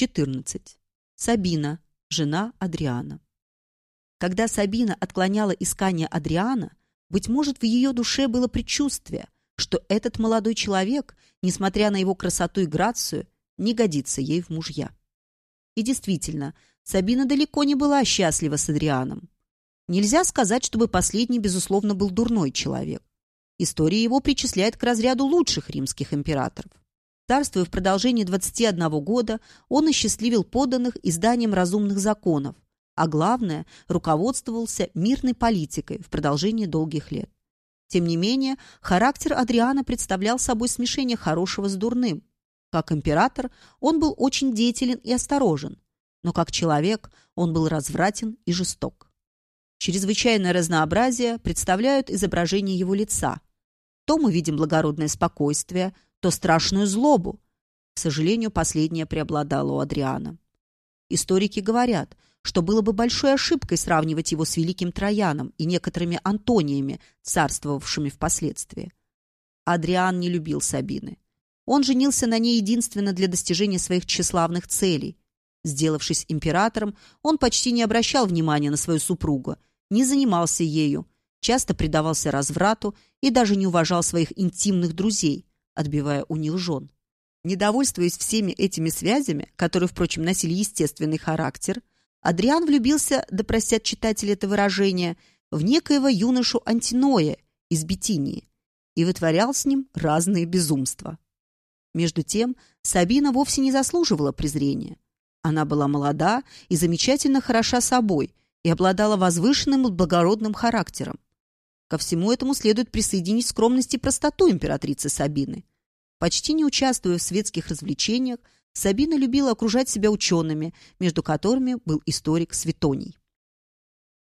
14. Сабина, жена Адриана. Когда Сабина отклоняла искание Адриана, быть может, в ее душе было предчувствие, что этот молодой человек, несмотря на его красоту и грацию, не годится ей в мужья. И действительно, Сабина далеко не была счастлива с Адрианом. Нельзя сказать, чтобы последний, безусловно, был дурной человек. История его причисляет к разряду лучших римских императоров. Царствуя в продолжении 21 года, он осчастливил подданных изданием разумных законов, а главное, руководствовался мирной политикой в продолжении долгих лет. Тем не менее, характер Адриана представлял собой смешение хорошего с дурным. Как император он был очень деятелен и осторожен, но как человек он был развратен и жесток. Чрезвычайное разнообразие представляют изображения его лица. То мы видим благородное спокойствие, то страшную злобу. К сожалению, последнее преобладало у Адриана. Историки говорят, что было бы большой ошибкой сравнивать его с великим Трояном и некоторыми Антониями, царствовавшими впоследствии. Адриан не любил Сабины. Он женился на ней единственно для достижения своих тщеславных целей. Сделавшись императором, он почти не обращал внимания на свою супругу, не занимался ею, часто предавался разврату и даже не уважал своих интимных друзей, отбивая у них жен. Недовольствуясь всеми этими связями, которые, впрочем, носили естественный характер, Адриан влюбился, да простят читатели это выражение, в некоего юношу Антиноя из Бетинии и вытворял с ним разные безумства. Между тем, Сабина вовсе не заслуживала презрения. Она была молода и замечательно хороша собой и обладала возвышенным благородным характером. Ко всему этому следует присоединить скромность и простоту императрицы Сабины. Почти не участвуя в светских развлечениях, Сабина любила окружать себя учеными, между которыми был историк Светоний.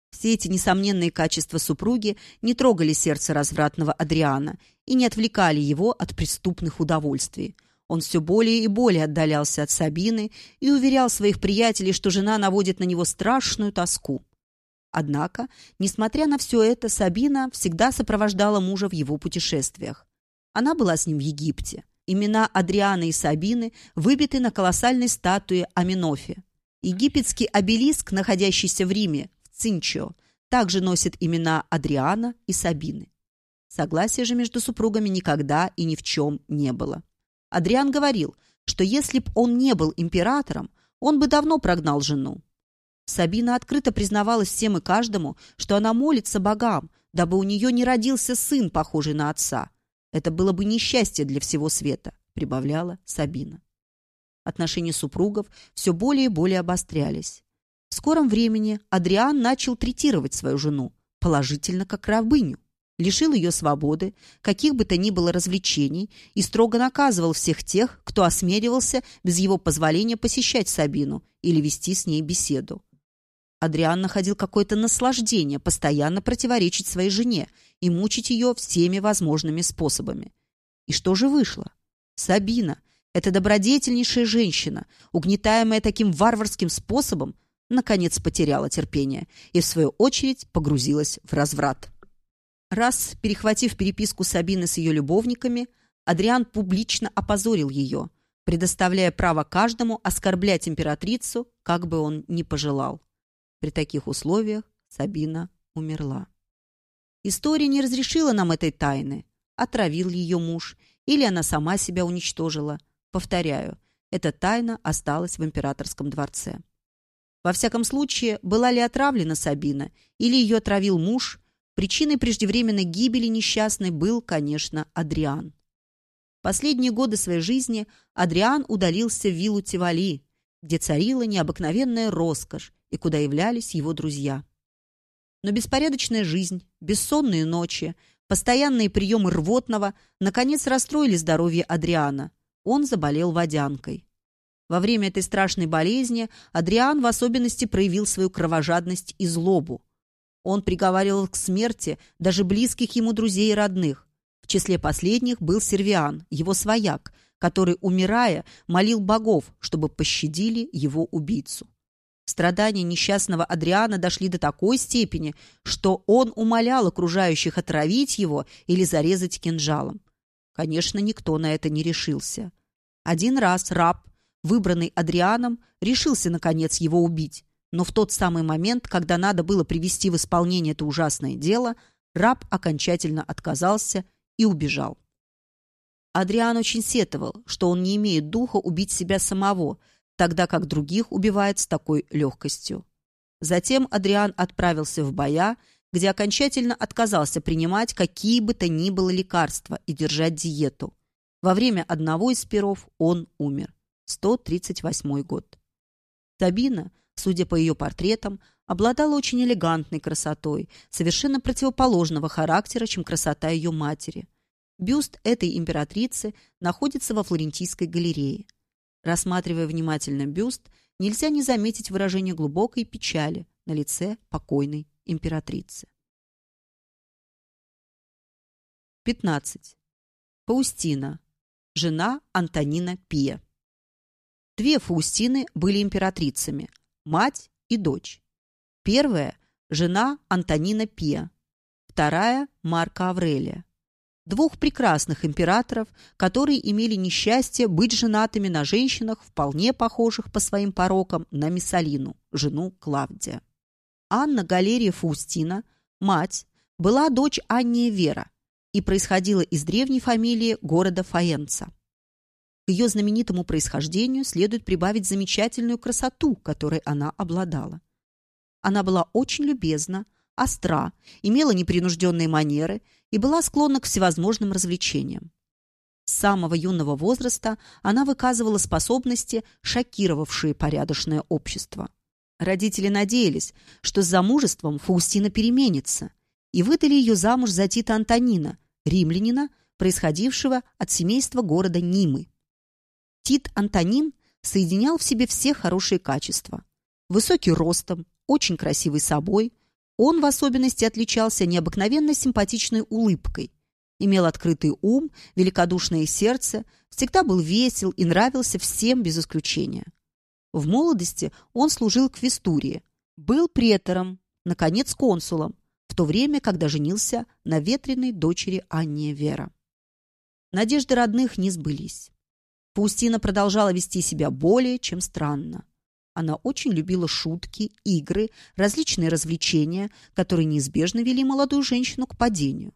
Все эти несомненные качества супруги не трогали сердце развратного Адриана и не отвлекали его от преступных удовольствий. Он все более и более отдалялся от Сабины и уверял своих приятелей, что жена наводит на него страшную тоску. Однако, несмотря на все это, Сабина всегда сопровождала мужа в его путешествиях. Она была с ним в Египте. Имена Адриана и Сабины выбиты на колоссальной статуе Аминофе. Египетский обелиск, находящийся в Риме, в Цинчо, также носит имена Адриана и Сабины. Согласия же между супругами никогда и ни в чем не было. Адриан говорил, что если б он не был императором, он бы давно прогнал жену. Сабина открыто признавалась всем и каждому, что она молится богам, дабы у нее не родился сын, похожий на отца. Это было бы несчастье для всего света, прибавляла Сабина. Отношения супругов все более и более обострялись. В скором времени Адриан начал третировать свою жену положительно как рабыню, лишил ее свободы, каких бы то ни было развлечений и строго наказывал всех тех, кто осмеливался без его позволения посещать Сабину или вести с ней беседу. Адриан находил какое-то наслаждение постоянно противоречить своей жене и мучить ее всеми возможными способами. И что же вышло? Сабина, эта добродетельнейшая женщина, угнетаемая таким варварским способом, наконец потеряла терпение и, в свою очередь, погрузилась в разврат. Раз, перехватив переписку Сабины с ее любовниками, Адриан публично опозорил ее, предоставляя право каждому оскорблять императрицу, как бы он ни пожелал. При таких условиях Сабина умерла. История не разрешила нам этой тайны. Отравил ее муж, или она сама себя уничтожила. Повторяю, эта тайна осталась в императорском дворце. Во всяком случае, была ли отравлена Сабина, или ее отравил муж, причиной преждевременной гибели несчастной был, конечно, Адриан. Последние годы своей жизни Адриан удалился в виллу Тивали, где царила необыкновенная роскошь и куда являлись его друзья. Но беспорядочная жизнь, бессонные ночи, постоянные приемы рвотного наконец расстроили здоровье Адриана. Он заболел водянкой. Во время этой страшной болезни Адриан в особенности проявил свою кровожадность и злобу. Он приговаривал к смерти даже близких ему друзей и родных. В числе последних был Сервиан, его свояк, который, умирая, молил богов, чтобы пощадили его убийцу. Страдания несчастного Адриана дошли до такой степени, что он умолял окружающих отравить его или зарезать кинжалом. Конечно, никто на это не решился. Один раз раб, выбранный Адрианом, решился, наконец, его убить, но в тот самый момент, когда надо было привести в исполнение это ужасное дело, раб окончательно отказался и убежал. Адриан очень сетовал, что он не имеет духа убить себя самого, тогда как других убивает с такой легкостью. Затем Адриан отправился в боя, где окончательно отказался принимать какие бы то ни было лекарства и держать диету. Во время одного из перов он умер. 138 год. Сабина, судя по ее портретам, обладала очень элегантной красотой, совершенно противоположного характера, чем красота ее матери. Бюст этой императрицы находится во Флорентийской галерее. Рассматривая внимательно бюст, нельзя не заметить выражение глубокой печали на лице покойной императрицы. 15. Паустина. Жена Антонина Пия. Две Фаустины были императрицами – мать и дочь. Первая – жена Антонина Пия, вторая – Марка Аврелия. Двух прекрасных императоров, которые имели несчастье быть женатыми на женщинах, вполне похожих по своим порокам на Миссалину, жену Клавдия. Анна Галерия Фаустина, мать, была дочь Анния Вера и происходила из древней фамилии города Фаенца. К ее знаменитому происхождению следует прибавить замечательную красоту, которой она обладала. Она была очень любезна, остра, имела непринужденные манеры и была склонна к всевозможным развлечениям. С самого юного возраста она выказывала способности, шокировавшие порядочное общество. Родители надеялись, что с замужеством Фаустина переменится, и выдали ее замуж за Тита Антонина, римлянина, происходившего от семейства города Нимы. Тит Антонин соединял в себе все хорошие качества. Высокий ростом, очень красивый собой, он в особенности отличался необыкновенно симпатичной улыбкой, имел открытый ум, великодушное сердце, всегда был весел и нравился всем без исключения. В молодости он служил к Вестурии, был претором, наконец консулом, в то время, когда женился на ветреной дочери Анне Вера. Надежды родных не сбылись. Паустина продолжала вести себя более чем странно. Она очень любила шутки, игры, различные развлечения, которые неизбежно вели молодую женщину к падению.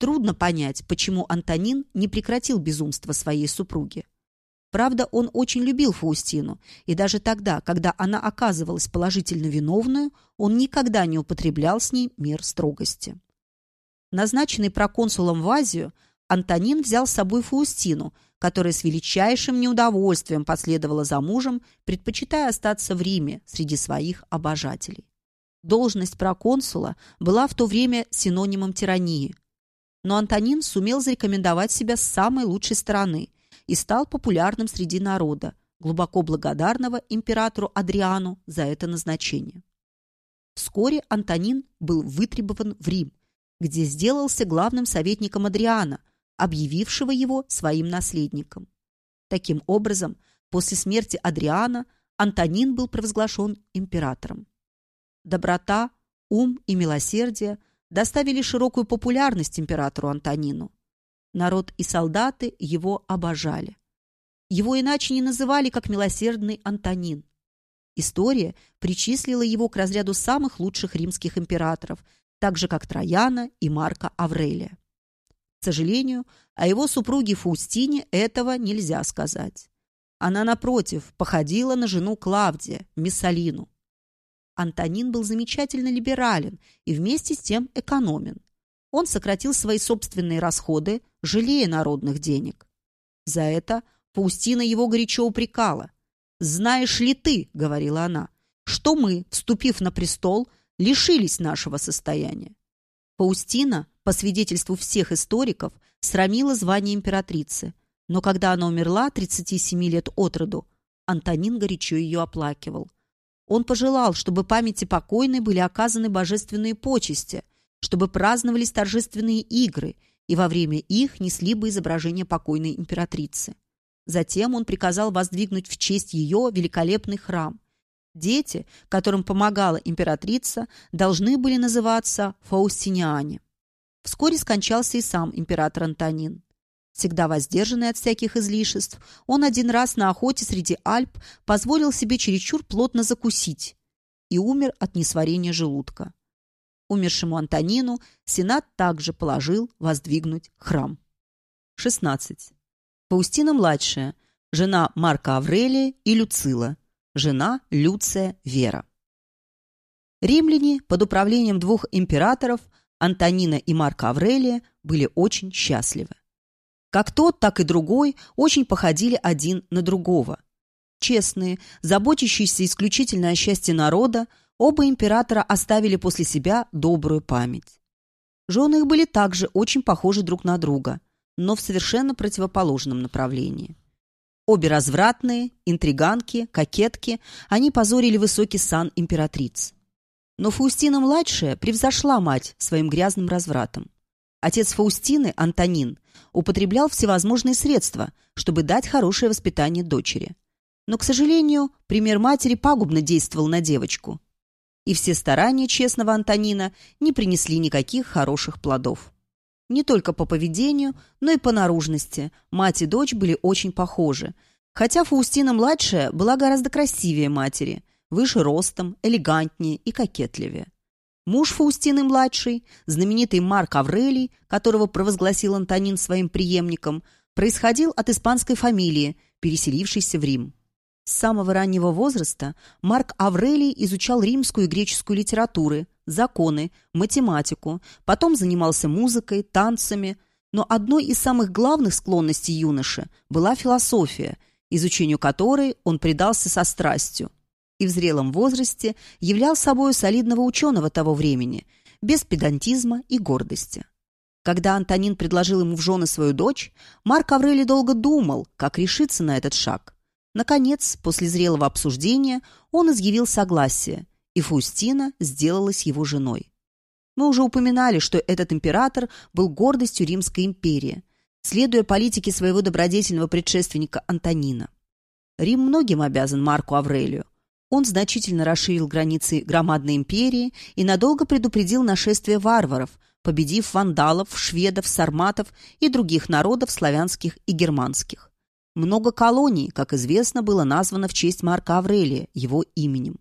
Трудно понять, почему Антонин не прекратил безумство своей супруги. Правда, он очень любил Фаустину, и даже тогда, когда она оказывалась положительно виновную, он никогда не употреблял с ней мер строгости. Назначенный проконсулом в Азию, Антонин взял с собой Фаустину, которая с величайшим неудовольствием последовала за мужем, предпочитая остаться в Риме среди своих обожателей. Должность проконсула была в то время синонимом тирании. Но Антонин сумел зарекомендовать себя с самой лучшей стороны – и стал популярным среди народа, глубоко благодарного императору Адриану за это назначение. Вскоре Антонин был вытребован в Рим, где сделался главным советником Адриана, объявившего его своим наследником. Таким образом, после смерти Адриана Антонин был провозглашен императором. Доброта, ум и милосердие доставили широкую популярность императору Антонину. Народ и солдаты его обожали. Его иначе не называли, как милосердный Антонин. История причислила его к разряду самых лучших римских императоров, так же, как Трояна и Марка Аврелия. К сожалению, о его супруге Фаустине этого нельзя сказать. Она, напротив, походила на жену Клавдия, Миссалину. Антонин был замечательно либерален и вместе с тем экономен. Он сократил свои собственные расходы, жалея народных денег. За это Паустина его горячо упрекала. «Знаешь ли ты, — говорила она, — что мы, вступив на престол, лишились нашего состояния?» Паустина, по свидетельству всех историков, срамила звание императрицы, но когда она умерла 37 лет от роду, Антонин горячо ее оплакивал. Он пожелал, чтобы памяти покойной были оказаны божественные почести, чтобы праздновались торжественные игры, и во время их несли бы изображение покойной императрицы. Затем он приказал воздвигнуть в честь ее великолепный храм. Дети, которым помогала императрица, должны были называться фаустиниане. Вскоре скончался и сам император Антонин. Всегда воздержанный от всяких излишеств, он один раз на охоте среди Альп позволил себе чересчур плотно закусить и умер от несварения желудка. Умершему Антонину Сенат также положил воздвигнуть храм. 16. Паустина-младшая, жена Марка Аврелия и Люцила, жена Люция Вера. Римляне под управлением двух императоров, Антонина и Марка Аврелия, были очень счастливы. Как тот, так и другой очень походили один на другого. Честные, заботящиеся исключительно о счастье народа, оба императора оставили после себя добрую память. Жены их были также очень похожи друг на друга, но в совершенно противоположном направлении. Обе развратные, интриганки, кокетки, они позорили высокий сан императриц. Но Фаустина-младшая превзошла мать своим грязным развратом. Отец Фаустины, Антонин, употреблял всевозможные средства, чтобы дать хорошее воспитание дочери. Но, к сожалению, пример матери пагубно действовал на девочку. И все старания честного Антонина не принесли никаких хороших плодов. Не только по поведению, но и по наружности мать и дочь были очень похожи, хотя Фаустина-младшая была гораздо красивее матери – выше ростом, элегантнее и кокетливее. Муж Фаустины-младший, знаменитый Марк Аврелий, которого провозгласил Антонин своим преемником, происходил от испанской фамилии, переселившейся в Рим. С самого раннего возраста Марк Аврелий изучал римскую и греческую литературы, законы, математику, потом занимался музыкой, танцами, но одной из самых главных склонностей юноши была философия, изучению которой он предался со страстью, и в зрелом возрасте являл собой солидного ученого того времени, без педантизма и гордости. Когда Антонин предложил ему в жены свою дочь, Марк Аврелий долго думал, как решиться на этот шаг. Наконец, после зрелого обсуждения, он изъявил согласие, и Фаустина сделалась его женой. Мы уже упоминали, что этот император был гордостью Римской империи, следуя политике своего добродетельного предшественника Антонина. Рим многим обязан Марку Аврелию, он значительно расширил границы громадной империи и надолго предупредил нашествие варваров, победив вандалов, шведов, сарматов и других народов славянских и германских. Много колоний, как известно, было названо в честь Марка Аврелия, его именем.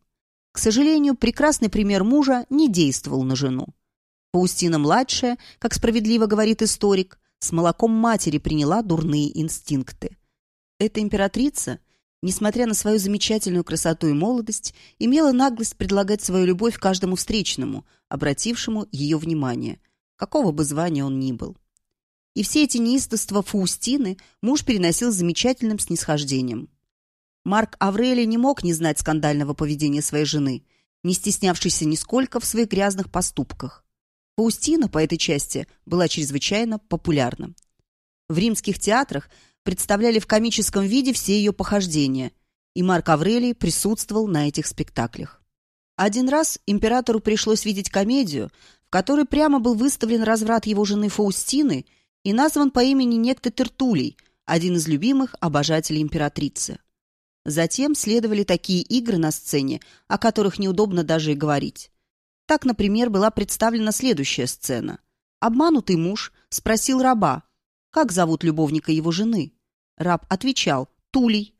К сожалению, прекрасный пример мужа не действовал на жену. Паустина-младшая, как справедливо говорит историк, с молоком матери приняла дурные инстинкты. Эта императрица – несмотря на свою замечательную красоту и молодость, имела наглость предлагать свою любовь каждому встречному, обратившему ее внимание, какого бы звания он ни был. И все эти неистовства Фаустины муж переносил с замечательным снисхождением. Марк Аврелий не мог не знать скандального поведения своей жены, не стеснявшейся нисколько в своих грязных поступках. Фаустина по этой части была чрезвычайно популярна. В римских театрах представляли в комическом виде все ее похождения, и Марк Аврелий присутствовал на этих спектаклях. Один раз императору пришлось видеть комедию, в которой прямо был выставлен разврат его жены Фаустины и назван по имени некто Тертулей, один из любимых обожателей императрицы. Затем следовали такие игры на сцене, о которых неудобно даже и говорить. Так, например, была представлена следующая сцена. Обманутый муж спросил раба, как зовут любовника его жены. Раб отвечал «Тулей».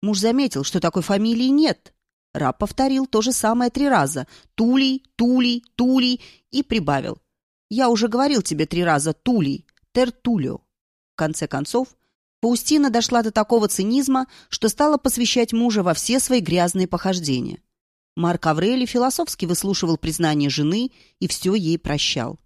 Муж заметил, что такой фамилии нет. Раб повторил то же самое три раза «Тулей, Тулей, Тулей» и прибавил «Я уже говорил тебе три раза Тулей, Тертулио». В конце концов, Паустина дошла до такого цинизма, что стала посвящать мужа во все свои грязные похождения. Марк Аврелий философски выслушивал признание жены и все ей прощал.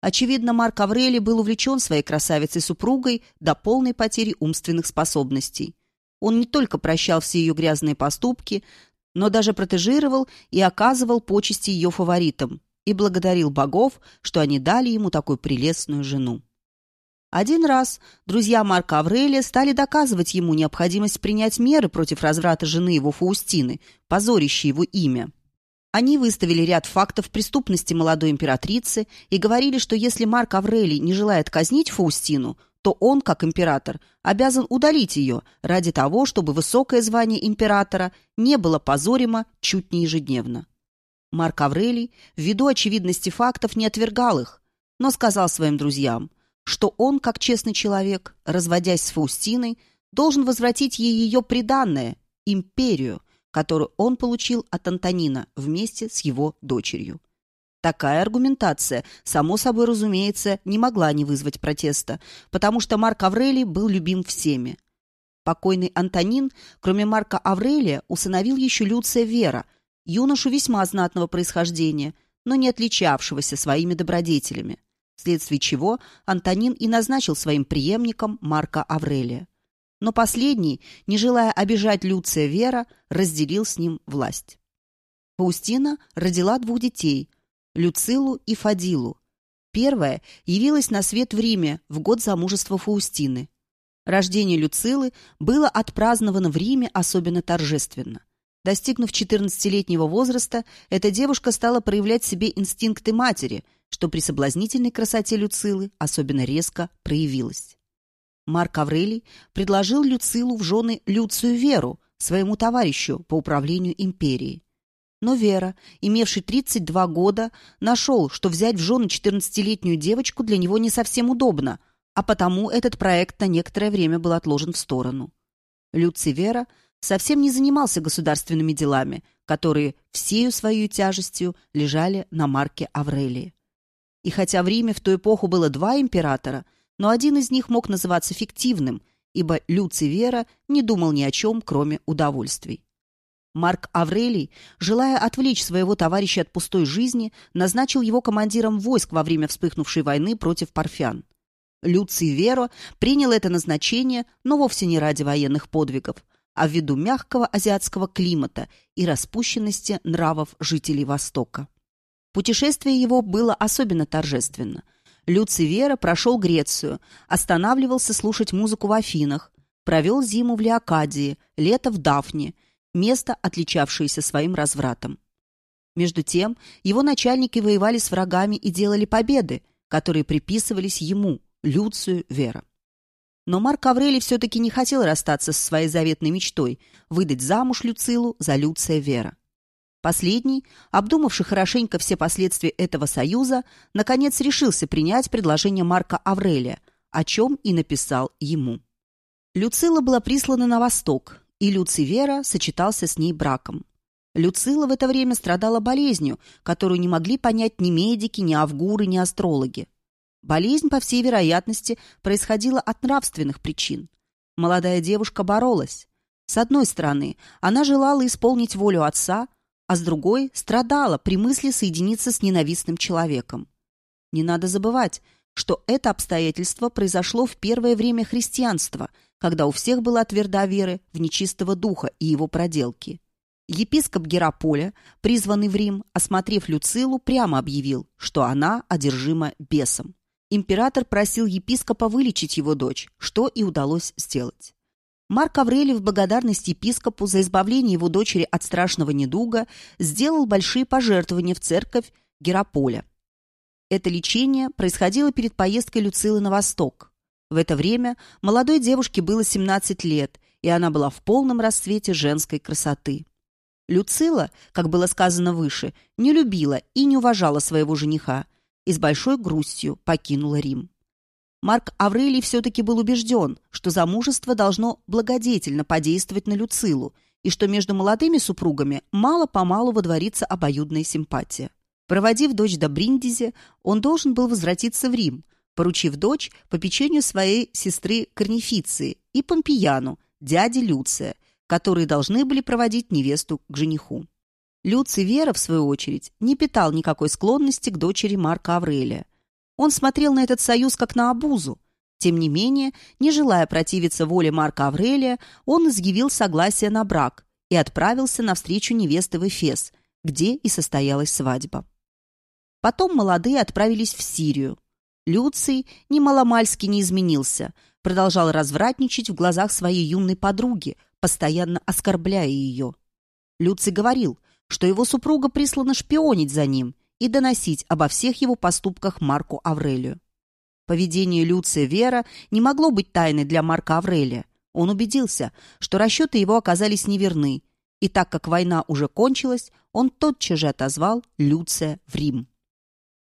Очевидно, Марк Аврелий был увлечен своей красавицей-супругой до полной потери умственных способностей. Он не только прощал все ее грязные поступки, но даже протежировал и оказывал почести ее фаворитам и благодарил богов, что они дали ему такую прелестную жену. Один раз друзья Марка Аврелия стали доказывать ему необходимость принять меры против разврата жены его Фаустины, позорящей его имя. Они выставили ряд фактов преступности молодой императрицы и говорили, что если Марк Аврелий не желает казнить Фаустину, то он, как император, обязан удалить ее ради того, чтобы высокое звание императора не было позоримо чуть не ежедневно. Марк Аврелий, ввиду очевидности фактов, не отвергал их, но сказал своим друзьям, что он, как честный человек, разводясь с Фаустиной, должен возвратить ей ее приданное, империю, которую он получил от Антонина вместе с его дочерью. Такая аргументация, само собой разумеется, не могла не вызвать протеста, потому что Марк Аврелий был любим всеми. Покойный Антонин, кроме Марка Аврелия, усыновил еще Люция Вера, юношу весьма знатного происхождения, но не отличавшегося своими добродетелями, вследствие чего Антонин и назначил своим преемником Марка Аврелия. Но последний, не желая обижать Люция Вера, разделил с ним власть. Паустина родила двух детей – Люцилу и Фадилу. Первая явилась на свет в Риме в год замужества Фаустины. Рождение Люцилы было отпраздновано в Риме особенно торжественно. Достигнув 14-летнего возраста, эта девушка стала проявлять себе инстинкты матери, что при соблазнительной красоте Люцилы особенно резко проявилось. Марк Аврелий предложил Люцилу в жены Люцию Веру, своему товарищу по управлению империей. Но Вера, имевший 32 года, нашел, что взять в жены 14-летнюю девочку для него не совсем удобно, а потому этот проект на некоторое время был отложен в сторону. Люций Вера совсем не занимался государственными делами, которые всею своей тяжестью лежали на марке Аврелии. И хотя в Риме в ту эпоху было два императора, но один из них мог называться фиктивным, ибо Люций Вера не думал ни о чем, кроме удовольствий. Марк Аврелий, желая отвлечь своего товарища от пустой жизни, назначил его командиром войск во время вспыхнувшей войны против парфян. Люций Веро принял это назначение, но вовсе не ради военных подвигов, а ввиду мягкого азиатского климата и распущенности нравов жителей Востока. Путешествие его было особенно торжественно. Люций Вера прошел Грецию, останавливался слушать музыку в Афинах, провел зиму в Леокадии, лето в Дафне – место, отличавшееся своим развратом. Между тем, его начальники воевали с врагами и делали победы, которые приписывались ему, Люцию Вера. Но Марк Аврелий все-таки не хотел расстаться со своей заветной мечтой – выдать замуж Люцилу за Люция Вера. Последний, обдумавший хорошенько все последствия этого союза, наконец решился принять предложение Марка Аврелия, о чем и написал ему. Люцила была прислана на восток, и Люцивера сочетался с ней браком. Люцила в это время страдала болезнью, которую не могли понять ни медики, ни авгуры, ни астрологи. Болезнь, по всей вероятности, происходила от нравственных причин. Молодая девушка боролась. С одной стороны, она желала исполнить волю отца, а с другой страдала при мысли соединиться с ненавистным человеком. Не надо забывать, что это обстоятельство произошло в первое время христианства – когда у всех была тверда веры в нечистого духа и его проделки. Епископ Гераполя, призванный в Рим, осмотрев Люцилу, прямо объявил, что она одержима бесом. Император просил епископа вылечить его дочь, что и удалось сделать. Марк Аврелий в благодарность епископу за избавление его дочери от страшного недуга сделал большие пожертвования в церковь Гераполя. Это лечение происходило перед поездкой Люцилы на восток. В это время молодой девушке было 17 лет, и она была в полном расцвете женской красоты. Люцила, как было сказано выше, не любила и не уважала своего жениха и с большой грустью покинула Рим. Марк Аврелий все-таки был убежден, что замужество должно благодетельно подействовать на Люцилу и что между молодыми супругами мало-помалу водворится обоюдная симпатия. Проводив дочь до Бриндизи, он должен был возвратиться в Рим, поручив дочь по печенью своей сестры Корнифиции и Помпияну, дяди Люция, которые должны были проводить невесту к жениху. Люций Вера, в свою очередь, не питал никакой склонности к дочери Марка Аврелия. Он смотрел на этот союз как на обузу. Тем не менее, не желая противиться воле Марка Аврелия, он изъявил согласие на брак и отправился на встречу невесты в Эфес, где и состоялась свадьба. Потом молодые отправились в Сирию, Люций немаломальски не изменился, продолжал развратничать в глазах своей юной подруги, постоянно оскорбляя ее. Люций говорил, что его супруга прислана шпионить за ним и доносить обо всех его поступках Марку Аврелию. Поведение Люция Вера не могло быть тайной для Марка Аврелия. Он убедился, что расчеты его оказались неверны, и так как война уже кончилась, он тотчас же отозвал Люция в Рим.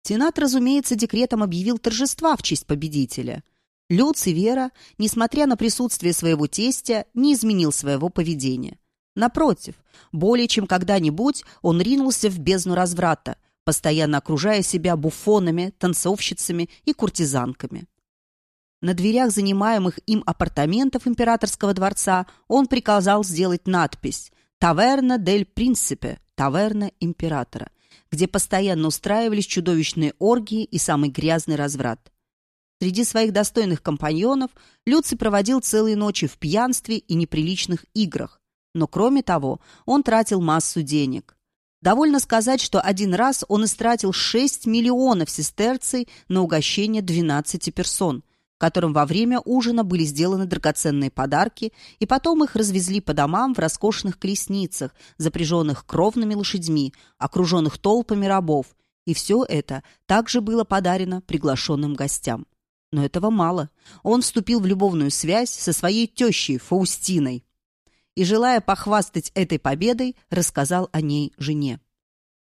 Сенат, разумеется, декретом объявил торжества в честь победителя. Люций Вера, несмотря на присутствие своего тестя, не изменил своего поведения. Напротив, более чем когда-нибудь он ринулся в бездну разврата, постоянно окружая себя буфонами, танцовщицами и куртизанками. На дверях занимаемых им апартаментов императорского дворца он приказал сделать надпись «Таверна дель Принципе» – «Таверна императора», где постоянно устраивались чудовищные оргии и самый грязный разврат. Среди своих достойных компаньонов Люций проводил целые ночи в пьянстве и неприличных играх, но кроме того он тратил массу денег. Довольно сказать, что один раз он истратил 6 миллионов сестерций на угощение 12 персон, которым во время ужина были сделаны драгоценные подарки, и потом их развезли по домам в роскошных колесницах, запряженных кровными лошадьми, окруженных толпами рабов, и все это также было подарено приглашенным гостям. Но этого мало. Он вступил в любовную связь со своей тещей Фаустиной и, желая похвастать этой победой, рассказал о ней жене.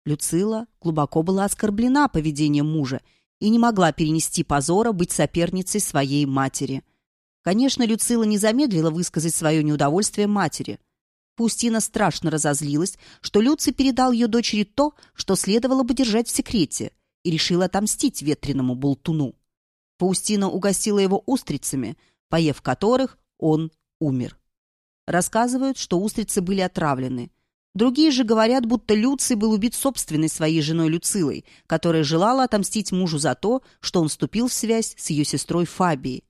Люцила глубоко была оскорблена поведением мужа и не могла перенести позора быть соперницей своей матери. Конечно, Люцила не замедлила высказать свое неудовольствие матери. Пустина страшно разозлилась, что Люций передал ее дочери то, что следовало бы держать в секрете, и решила отомстить ветреному болтуну. Паустина угостила его устрицами, поев которых он умер. Рассказывают, что устрицы были отравлены. Другие же говорят, будто Люций был убит собственной своей женой Люцилой, которая желала отомстить мужу за то, что он вступил в связь с ее сестрой Фабией.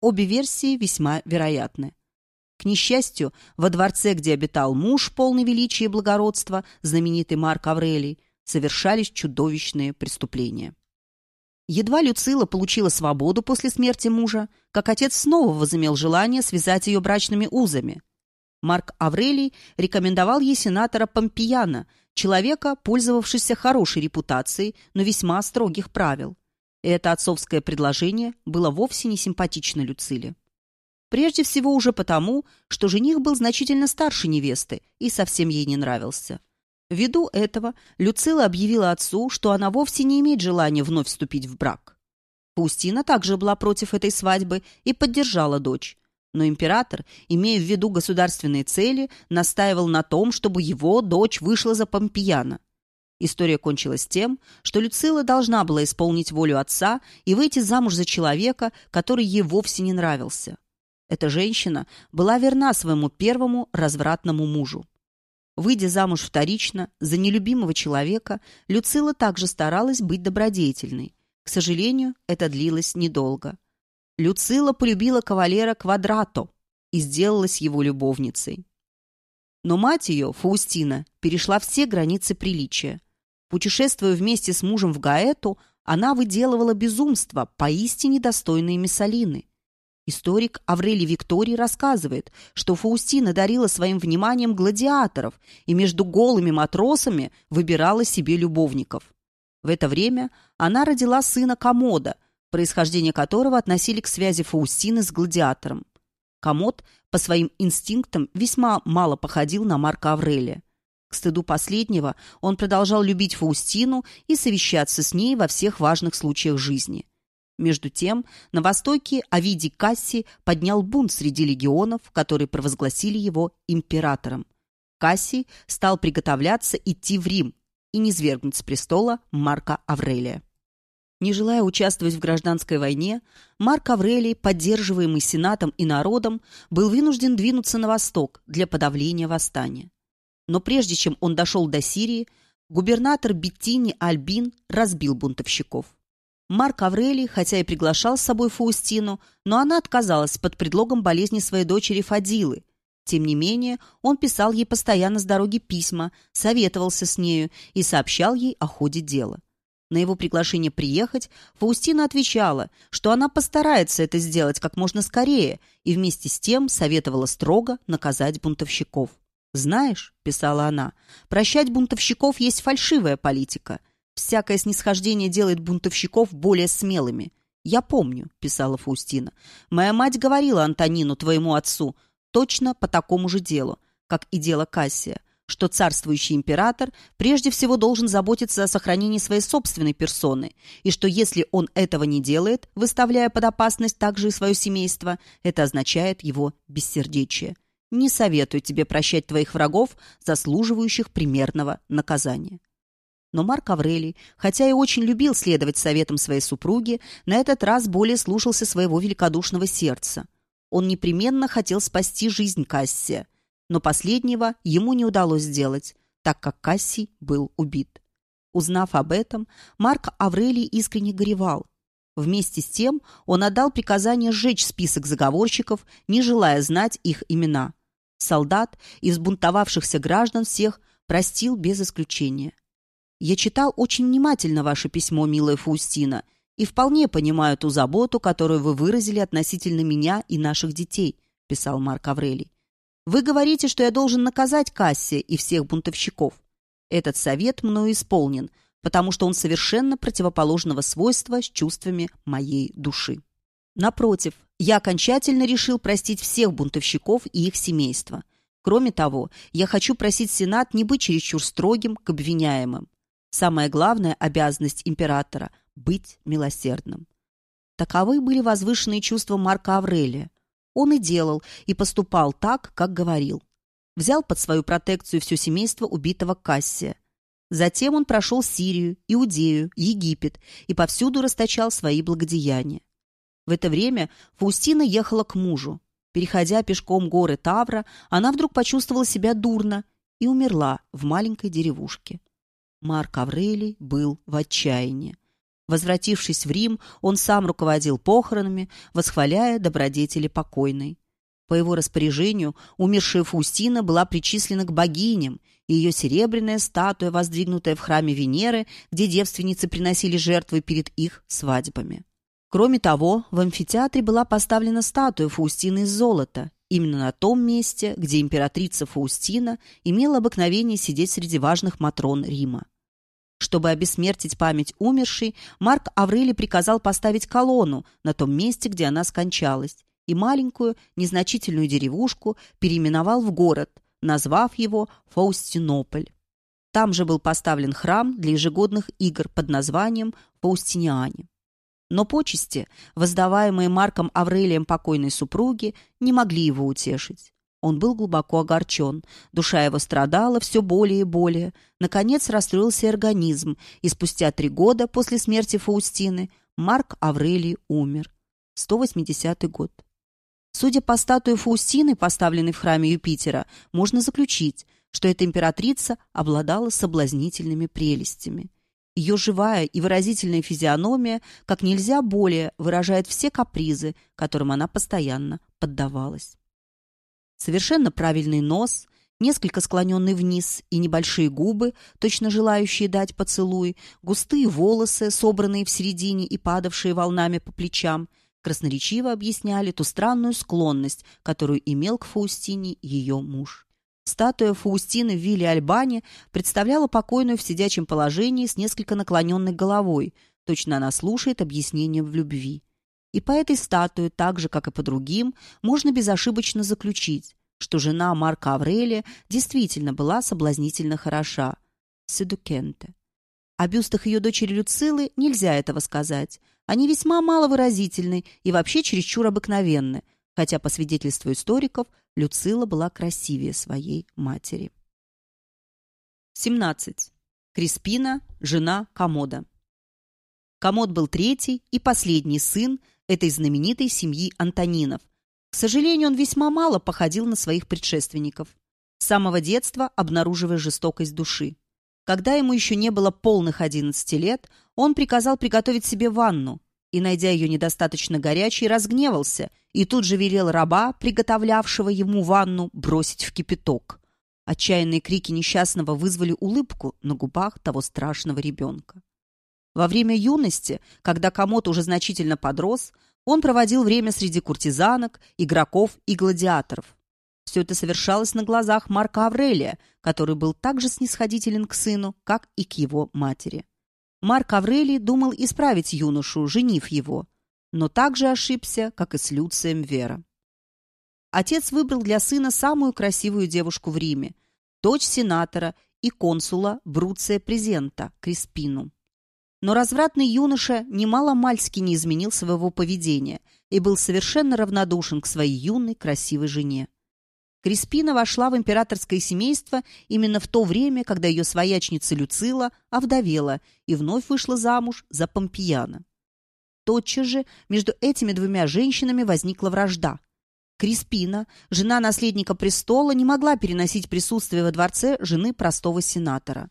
Обе версии весьма вероятны. К несчастью, во дворце, где обитал муж, полный величия и благородства, знаменитый Марк Аврелий, совершались чудовищные преступления. Едва Люцила получила свободу после смерти мужа, как отец снова возымел желание связать ее брачными узами. Марк Аврелий рекомендовал ей сенатора Помпияна, человека, пользовавшегося хорошей репутацией, но весьма строгих правил. Это отцовское предложение было вовсе не симпатично Люциле. Прежде всего уже потому, что жених был значительно старше невесты и совсем ей не нравился. Ввиду этого Люцила объявила отцу, что она вовсе не имеет желания вновь вступить в брак. Паустина также была против этой свадьбы и поддержала дочь, но император, имея в виду государственные цели, настаивал на том, чтобы его дочь вышла за Помпияна. История кончилась тем, что Люцила должна была исполнить волю отца и выйти замуж за человека, который ей вовсе не нравился. Эта женщина была верна своему первому развратному мужу. Выйдя замуж вторично за нелюбимого человека, Люцила также старалась быть добродетельной. К сожалению, это длилось недолго. Люцила полюбила кавалера Квадрато и сделалась его любовницей. Но мать ее, Фаустина, перешла все границы приличия. Путешествуя вместе с мужем в Гаэту, она выделывала безумства, поистине достойные Миссалины. Историк Аврелий Викторий рассказывает, что Фаустина дарила своим вниманием гладиаторов и между голыми матросами выбирала себе любовников. В это время она родила сына Комода – происхождение которого относили к связи Фаустины с гладиатором. Комод по своим инстинктам весьма мало походил на Марка Аврелия. К стыду последнего он продолжал любить Фаустину и совещаться с ней во всех важных случаях жизни. Между тем, на востоке Овидий Касси поднял бунт среди легионов, которые провозгласили его императором. Кассий стал приготовляться идти в Рим и низвергнуть с престола Марка Аврелия. Не желая участвовать в гражданской войне, Марк Аврелий, поддерживаемый Сенатом и народом, был вынужден двинуться на восток для подавления восстания. Но прежде чем он дошел до Сирии, губернатор Беттини Альбин разбил бунтовщиков. Марк Аврелий, хотя и приглашал с собой Фаустину, но она отказалась под предлогом болезни своей дочери Фадилы. Тем не менее, он писал ей постоянно с дороги письма, советовался с нею и сообщал ей о ходе дела. На его приглашение приехать Фаустина отвечала, что она постарается это сделать как можно скорее и вместе с тем советовала строго наказать бунтовщиков. «Знаешь», — писала она, — «прощать бунтовщиков есть фальшивая политика. Всякое снисхождение делает бунтовщиков более смелыми. Я помню», — писала Фаустина, — «моя мать говорила Антонину, твоему отцу, точно по такому же делу, как и дело Кассия. что царствующий император прежде всего должен заботиться о сохранении своей собственной персоны, и что если он этого не делает, выставляя под опасность также и свое семейство, это означает его бессердечие. Не советую тебе прощать твоих врагов, заслуживающих примерного наказания. Но Марк Аврелий, хотя и очень любил следовать советам своей супруги, на этот раз более слушался своего великодушного сердца. Он непременно хотел спасти жизнь Кассия, но последнего ему не удалось сделать, так как Кассий был убит. Узнав об этом, Марк Аврелий искренне горевал. Вместе с тем он отдал приказание сжечь список заговорщиков, не желая знать их имена. Солдат и взбунтовавшихся граждан всех простил без исключения. Я читал очень внимательно ваше письмо, милая Фаустина, и вполне понимаю ту заботу, которую вы выразили относительно меня и наших детей», – писал Марк Аврелий. «Вы говорите, что я должен наказать Кассия и всех бунтовщиков. Этот совет мною исполнен, потому что он совершенно противоположного свойства с чувствами моей души. Напротив, я окончательно решил простить всех бунтовщиков и их семейства. Кроме того, я хочу просить Сенат не быть чересчур строгим к обвиняемым. Самая главная обязанность императора – быть милосердным. Таковы были возвышенные чувства Марка Аврелия. Он и делал, и поступал так, как говорил. Взял под свою протекцию все семейство убитого Кассия. Затем он прошел Сирию, Иудею, Египет и повсюду расточал свои благодеяния. В это время Фаустина ехала к мужу. Переходя пешком горы Тавра, она вдруг почувствовала себя дурно и умерла в маленькой деревушке. Марк Аврелий был в отчаянии. Возвратившись в Рим, он сам руководил похоронами, восхваляя добродетели покойной. По его распоряжению умершая Фаустина была причислена к богиням, и ее серебряная статуя, воздвигнутая в храме Венеры, где девственницы приносили жертвы перед их свадьбами. Кроме того, в амфитеатре была поставлена статуя Фаустины из золота, именно на том месте, где императрица Фаустина имела обыкновение сидеть среди важных матрон Рима. Чтобы обессмертить память умершей, Марк Аврелий приказал поставить колонну на том месте, где она скончалась, и маленькую, незначительную деревушку переименовал в город, назвав его Фаустинополь. Там же был поставлен храм для ежегодных игр под названием Фаустиниане. Но почести, воздаваемые Марком Аврелием покойной супруги, не могли его утешить. Он был глубоко огорчен, душа его страдала все более и более. Наконец расстроился организм, и спустя три года после смерти Фаустины Марк Аврелий умер. 180 год. Судя по статуе Фаустины, поставленной в храме Юпитера, можно заключить, что эта императрица обладала соблазнительными прелестями. Ее живая и выразительная физиономия как нельзя более выражает все капризы, которым она постоянно поддавалась. Совершенно правильный нос, несколько склоненный вниз и небольшие губы, точно желающие дать поцелуй, густые волосы, собранные в середине и падавшие волнами по плечам, красноречиво объясняли ту странную склонность, которую имел к Фаустине ее муж. Статуя Фаустины в вилле Альбани представляла покойную в сидячем положении с несколько наклоненной головой. Точно она слушает объяснения в любви. И по этой статуе, так же, как и по другим, можно безошибочно заключить, что жена Марка Аврелия действительно была соблазнительно хороша. Седукенте. О бюстах ее дочери Люцилы нельзя этого сказать. Они весьма маловыразительны и вообще чересчур обыкновенны, хотя, по свидетельству историков, Люцила была красивее своей матери. 17. Криспина, жена Комода. Комод был третий и последний сын этой знаменитой семьи Антонинов. К сожалению, он весьма мало походил на своих предшественников. С самого детства обнаруживая жестокость души. Когда ему еще не было полных 11 лет, он приказал приготовить себе ванну, и, найдя ее недостаточно горячей, разгневался и тут же велел раба, приготовлявшего ему ванну, бросить в кипяток. Отчаянные крики несчастного вызвали улыбку на губах того страшного ребенка. Во время юности, когда комод уже значительно подрос, он проводил время среди куртизанок, игроков и гладиаторов. Все это совершалось на глазах Марка Аврелия, который был так же снисходителен к сыну, как и к его матери. Марк Аврелий думал исправить юношу, женив его, но также ошибся, как и с Люцием Вера. Отец выбрал для сына самую красивую девушку в Риме, дочь сенатора и консула Бруция Презента Криспину. Но развратный юноша немало мальски не изменил своего поведения и был совершенно равнодушен к своей юной красивой жене. Криспина вошла в императорское семейство именно в то время, когда ее своячница Люцила овдовела и вновь вышла замуж за Помпияна. Тотчас же между этими двумя женщинами возникла вражда. Криспина, жена наследника престола, не могла переносить присутствие во дворце жены простого сенатора.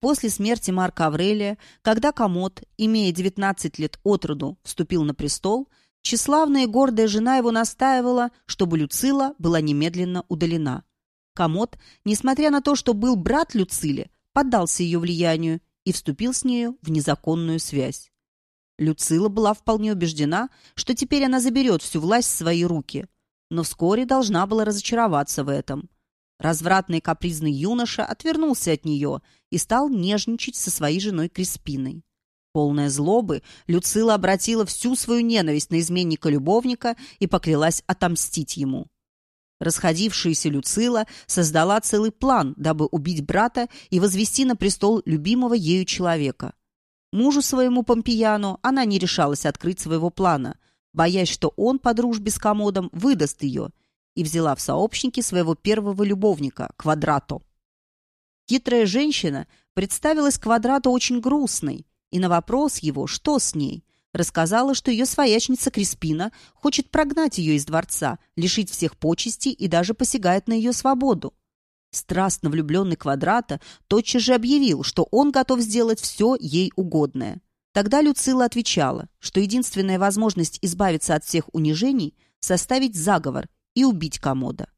После смерти Марка Аврелия, когда Комод, имея 19 лет от роду, вступил на престол, тщеславная и гордая жена его настаивала, чтобы Люцила была немедленно удалена. Комод, несмотря на то, что был брат Люциле, поддался ее влиянию и вступил с нею в незаконную связь. Люцила была вполне убеждена, что теперь она заберет всю власть в свои руки, но вскоре должна была разочароваться в этом. Развратный капризный юноша отвернулся от нее и стал нежничать со своей женой Криспиной. Полная злобы, Люцила обратила всю свою ненависть на изменника-любовника и поклялась отомстить ему. Расходившаяся Люцила создала целый план, дабы убить брата и возвести на престол любимого ею человека. Мужу своему Помпеяну она не решалась открыть своего плана, боясь, что он по дружбе с Комодом выдаст ее – и взяла в сообщники своего первого любовника, Квадрато. Хитрая женщина представилась Квадрато очень грустной, и на вопрос его, что с ней, рассказала, что ее своячница Криспина хочет прогнать ее из дворца, лишить всех почестей и даже посягает на ее свободу. Страстно влюбленный Квадрата тотчас же объявил, что он готов сделать все ей угодное. Тогда Люцила отвечала, что единственная возможность избавиться от всех унижений – составить заговор и убить Комода.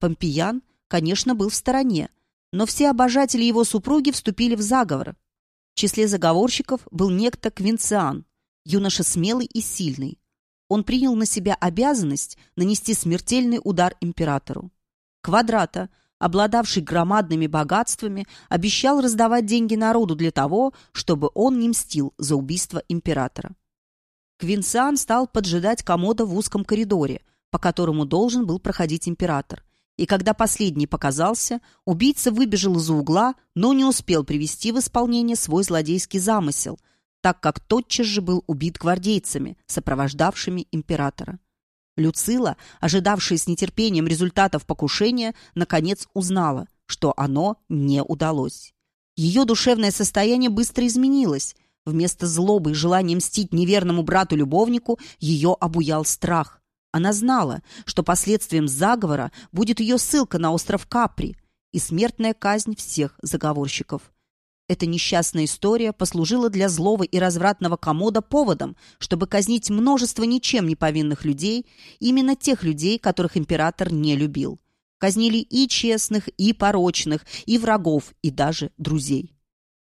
Помпеян, конечно, был в стороне, но все обожатели его супруги вступили в заговор. В числе заговорщиков был некто Квинциан, юноша смелый и сильный. Он принял на себя обязанность нанести смертельный удар императору. Квадрата, обладавший громадными богатствами, обещал раздавать деньги народу для того, чтобы он не мстил за убийство императора. Квинциан стал поджидать Комода в узком коридоре – по которому должен был проходить император. И когда последний показался, убийца выбежал из-за угла, но не успел привести в исполнение свой злодейский замысел, так как тотчас же был убит гвардейцами, сопровождавшими императора. Люцила, ожидавшая с нетерпением результатов покушения, наконец узнала, что оно не удалось. Ее душевное состояние быстро изменилось. Вместо злобы и желания мстить неверному брату-любовнику ее обуял страх. Она знала, что последствием заговора будет ее ссылка на остров Капри и смертная казнь всех заговорщиков. Эта несчастная история послужила для злого и развратного комода поводом, чтобы казнить множество ничем не повинных людей, именно тех людей, которых император не любил. Казнили и честных, и порочных, и врагов, и даже друзей.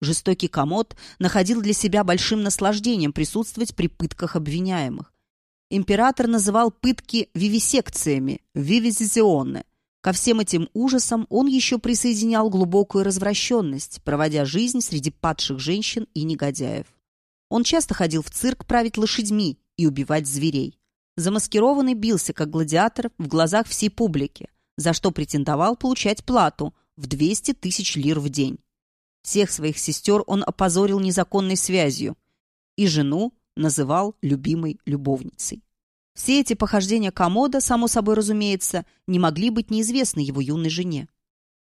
Жестокий комод находил для себя большим наслаждением присутствовать при пытках обвиняемых. Император называл пытки вивисекциями, вивизионны. Ко всем этим ужасам он еще присоединял глубокую развращенность, проводя жизнь среди падших женщин и негодяев. Он часто ходил в цирк править лошадьми и убивать зверей. Замаскированный бился, как гладиатор, в глазах всей публики, за что претендовал получать плату в 200 тысяч лир в день. Всех своих сестер он опозорил незаконной связью, и жену называл любимой любовницей. Все эти похождения Комода, само собой разумеется, не могли быть неизвестны его юной жене.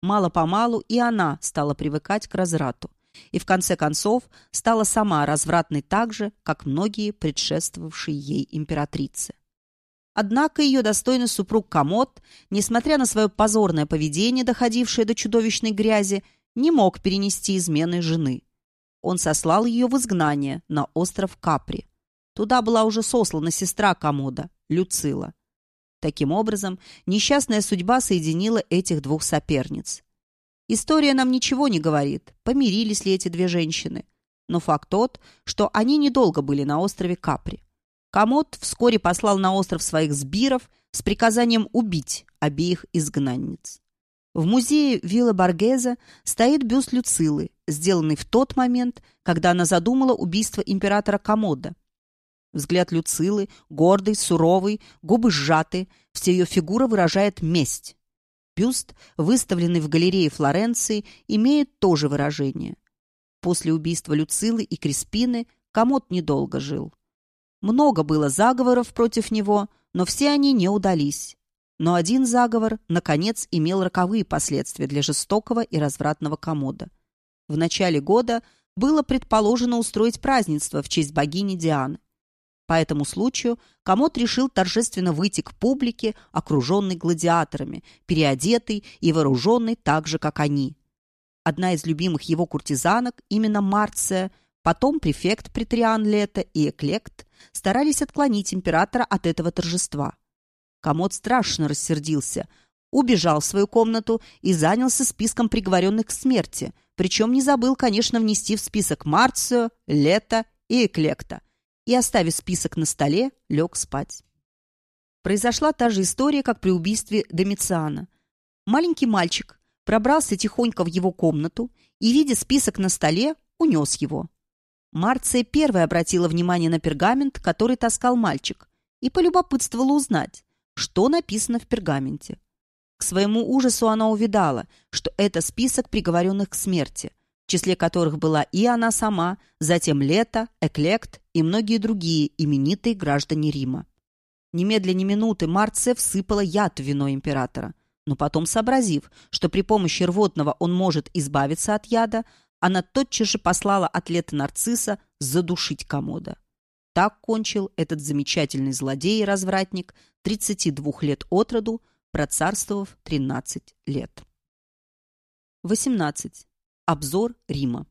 Мало-помалу и она стала привыкать к разврату и в конце концов стала сама развратной так же, как многие предшествовавшие ей императрицы. Однако ее достойный супруг Комод, несмотря на свое позорное поведение, доходившее до чудовищной грязи, не мог перенести измены жены он сослал ее в изгнание на остров Капри. Туда была уже сослана сестра Комода, Люцила. Таким образом, несчастная судьба соединила этих двух соперниц. История нам ничего не говорит, помирились ли эти две женщины. Но факт тот, что они недолго были на острове Капри. Комод вскоре послал на остров своих сбиров с приказанием убить обеих изгнанниц. В музее Вилла Баргеза стоит бюст Люцилы, сделанный в тот момент, когда она задумала убийство императора Комода. Взгляд Люцилы, гордый, суровый, губы сжаты, вся ее фигура выражает месть. Бюст, выставленный в галерее Флоренции, имеет то же выражение. После убийства Люцилы и Криспины Комод недолго жил. Много было заговоров против него, но все они не удались. Но один заговор, наконец, имел роковые последствия для жестокого и развратного комода. В начале года было предположено устроить празднество в честь богини Дианы. По этому случаю Комод решил торжественно выйти к публике, окруженный гладиаторами, переодетый и вооруженный так же, как они. Одна из любимых его куртизанок, именно Марция, потом префект Притриан Лето и Эклект, старались отклонить императора от этого торжества. Комод страшно рассердился, убежал в свою комнату и занялся списком приговоренных к смерти, причем не забыл, конечно, внести в список Марцию, Лето и Эклекта, и, оставив список на столе, лег спать. Произошла та же история, как при убийстве Домициана. Маленький мальчик пробрался тихонько в его комнату и, видя список на столе, унес его. Марция первая обратила внимание на пергамент, который таскал мальчик, и полюбопытствовала узнать, что написано в пергаменте. К своему ужасу она увидала, что это список приговоренных к смерти, в числе которых была и она сама, затем Лето, Эклект и многие другие именитые граждане Рима. Немедленно минуты Марция всыпала яд в вино императора, но потом, сообразив, что при помощи рвотного он может избавиться от яда, она тотчас же послала атлета Нарцисса задушить комода. Так кончил этот замечательный злодей и развратник 32 лет от роду, процарствовав 13 лет. 18. Обзор Рима